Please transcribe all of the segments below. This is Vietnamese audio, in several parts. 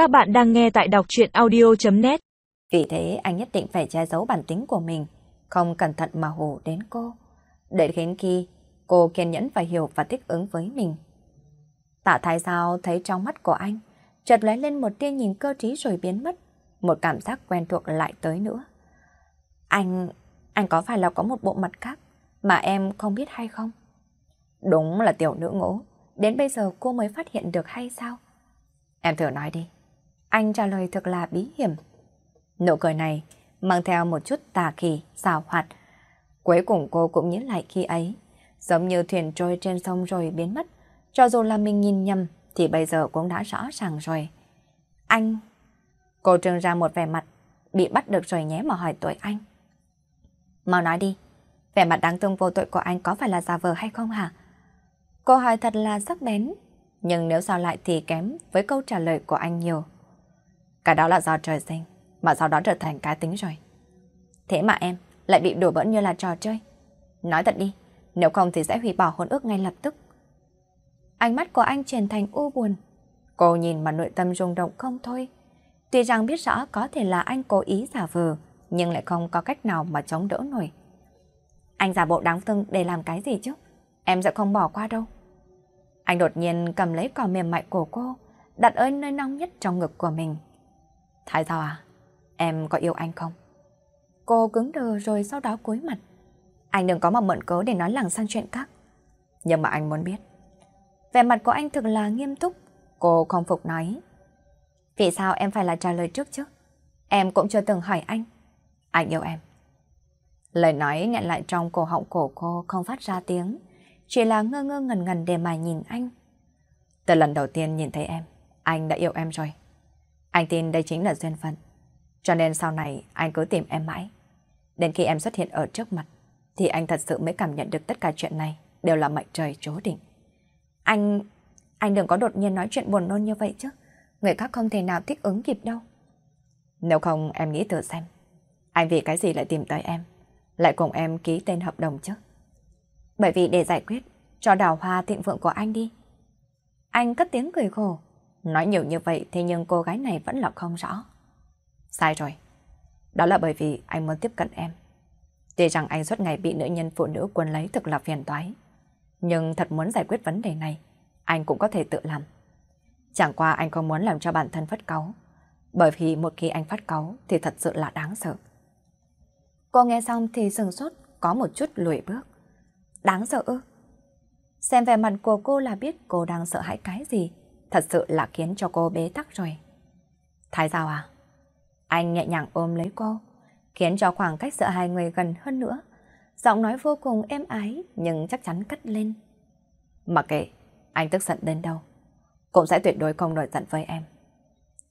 Các bạn đang nghe tại đọc chuyện audio.net Vì thế anh nhất định phải che giấu bản tính của mình, không cẩn thận mà hù đến cô. Để đến khi cô kiên nhẫn và hiểu và thích ứng với mình. Tạ thái sao thấy trong mắt của anh, chợt lóe lên một tia nhìn cơ trí rồi biến mất. Một cảm giác quen thuộc lại tới nữa. Anh, anh có phải là có một bộ mặt khác mà em không biết hay không? Đúng là tiểu nữ ngỗ, đến bây giờ cô mới phát hiện được hay sao? Em thử nói đi. Anh trả lời thật là bí hiểm. Nụ cười này mang theo một chút tà kỳ, xào hoạt. Cuối cùng cô cũng nhớ lại khi ấy, giống như thuyền trôi trên sông rồi biến mất. Cho dù là mình nhìn nhầm thì bây giờ cũng đã rõ ràng rồi. Anh... Cô trưng ra một vẻ mặt, bị bắt được rồi nhé mà hỏi tuổi anh. Mau nói đi, vẻ mặt đáng thương vô tội của anh có phải là giả vờ hay không hả? Cô hỏi thật là sắc bén, nhưng nếu sao lại thì kém với câu trả lời của anh nhiều cái đó là do trời sinh, mà sau đó trở thành cá tính rồi. Thế mà em lại bị đùa bỡn như là trò chơi. Nói thật đi, nếu không thì sẽ hủy bỏ hôn ước ngay lập tức. Ánh mắt của anh chuyển thành u buồn. Cô nhìn mà nội tâm rung động không thôi. Tuy rằng biết rõ có thể là anh cố ý giả vờ, nhưng lại không có cách nào mà chống đỡ nổi. Anh giả bộ đáng thương để làm cái gì chứ? Em sẽ không bỏ qua đâu. Anh đột nhiên cầm lấy cò mềm mại của cô, đặt ở nơi nóng nhất trong ngực của mình. Thái sao à? Em có yêu anh không? Cô cứng đờ rồi sau đó cúi mặt. Anh đừng có mà mượn cớ để nói lằng sang chuyện khác. Nhưng mà anh muốn biết. Vẻ mặt của anh thực là nghiêm túc. Cô không phục nói. Vì sao em phải là trả lời trước chứ? Em cũng chưa từng hỏi anh. Anh yêu em. Lời nói nghẹn lại trong cổ họng cổ cô không phát ra tiếng. Chỉ là ngơ ngơ ngần ngần để mà nhìn anh. Từ lần đầu tiên nhìn thấy em, anh đã yêu em rồi. Anh tin đây chính là duyên phận. Cho nên sau này anh cứ tìm em mãi. Đến khi em xuất hiện ở trước mặt, thì anh thật sự mới cảm nhận được tất cả chuyện này đều là mệnh trời chố định. Anh... anh đừng có đột nhiên nói chuyện buồn nôn như vậy chứ. Người khác không thể nào thích ứng kịp đâu. Nếu không em nghĩ thử xem. Anh vì cái gì lại tìm tới em? Lại cùng em ký tên hợp đồng chứ? Bởi vì để giải quyết cho đào hoa thịnh vượng của anh đi. Anh cất tiếng cười khổ. Nói nhiều như vậy thế nhưng cô gái này vẫn là không rõ. Sai rồi. Đó là bởi vì anh muốn tiếp cận em. Tuy rằng anh suốt ngày bị nữ nhân phụ nữ quân lấy thực là phiền toái. Nhưng thật muốn giải quyết vấn đề này, anh cũng có thể tự làm. Chẳng qua anh không muốn làm cho bản thân phát cáu. Bởi vì một khi anh phát cáu thì thật sự là đáng sợ. Cô nghe xong thì sừng sốt, có một chút lùi bước. Đáng sợ ư? Xem vẻ mặt của cô là biết cô đang sợ hãi cái gì. Thật sự là khiến cho cô bế tắc rồi. Thái sao à? Anh nhẹ nhàng ôm lấy cô, khiến cho khoảng cách giữa hai người gần hơn nữa. Giọng nói vô cùng êm ái nhưng chắc chắn cất lên. Mặc kệ, anh tức giận đến đâu, cũng sẽ tuyệt đối không nổi giận với em.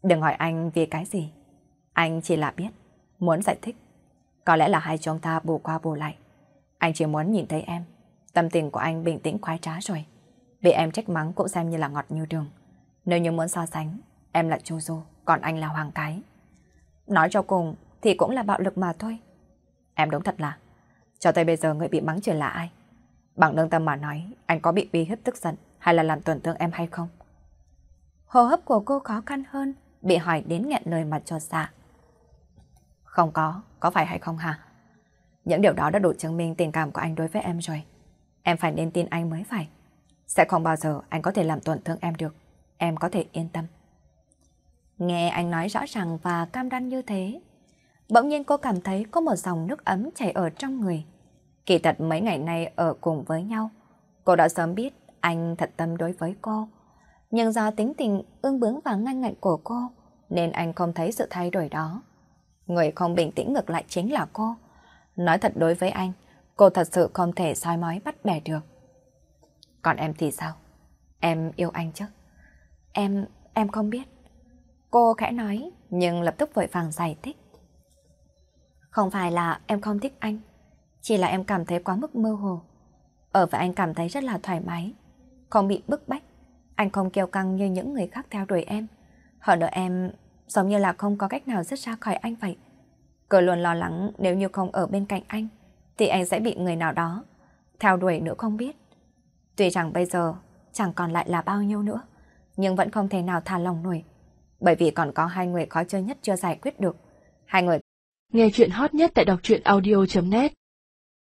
Đừng hỏi anh vì cái gì. Anh chỉ là biết, muốn giải thích. Có lẽ là hai chúng ta bù qua bù lại. Anh chỉ muốn nhìn thấy em. Tâm tình của anh bình tĩnh khoái trá rồi. Bị em trách mắng cũng xem như là ngọt như đường. Nếu như muốn so sánh, em là Chu Du, còn anh là Hoàng Cái. Nói cho cùng thì cũng là bạo lực mà thôi. Em đúng thật là, cho tới bây giờ người bị mắng chửi là ai? Bằng lương tâm mà nói, anh có bị uy hiếp tức giận hay là làm tổn thương em hay không? Hô hấp của cô khó khăn hơn, bị hỏi đến nghẹn lời mà cho xạ. Không có, có phải hay không hả? Những điều đó đã đủ chứng minh tình cảm của anh đối với em rồi. Em phải nên tin anh mới phải. Sẽ không bao giờ anh có thể làm tổn thương em được. Em có thể yên tâm. Nghe anh nói rõ ràng và cam đoan như thế. Bỗng nhiên cô cảm thấy có một dòng nước ấm chảy ở trong người. Kỳ thật mấy ngày nay ở cùng với nhau. Cô đã sớm biết anh thật tâm đối với cô. Nhưng do tính tình ương bướng và ngăn ngạnh của cô, nên anh không thấy sự thay đổi đó. Người không bình tĩnh ngược lại chính là cô. Nói thật đối với anh, cô thật sự không thể soi mói bắt bẻ được. Còn em thì sao? Em yêu anh chứ? Em, em không biết. Cô khẽ nói, nhưng lập tức vội vàng giải thích. Không phải là em không thích anh, chỉ là em cảm thấy quá mức mơ hồ. Ở với anh cảm thấy rất là thoải mái, không bị bức bách. Anh không kiêu căng như những người khác theo đuổi em. Họ đợi em giống như là không có cách nào dứt ra khỏi anh vậy. Cứ luôn lo lắng nếu như không ở bên cạnh anh, thì anh sẽ bị người nào đó theo đuổi nữa không biết. Tuy rằng bây giờ chẳng còn lại là bao nhiêu nữa, nhưng vẫn không thể nào thả lòng nổi. bởi vì còn có hai người khó chơi nhất chưa giải quyết được. Hai người Nghe chuyện hot nhất tại đọc truyện audio.net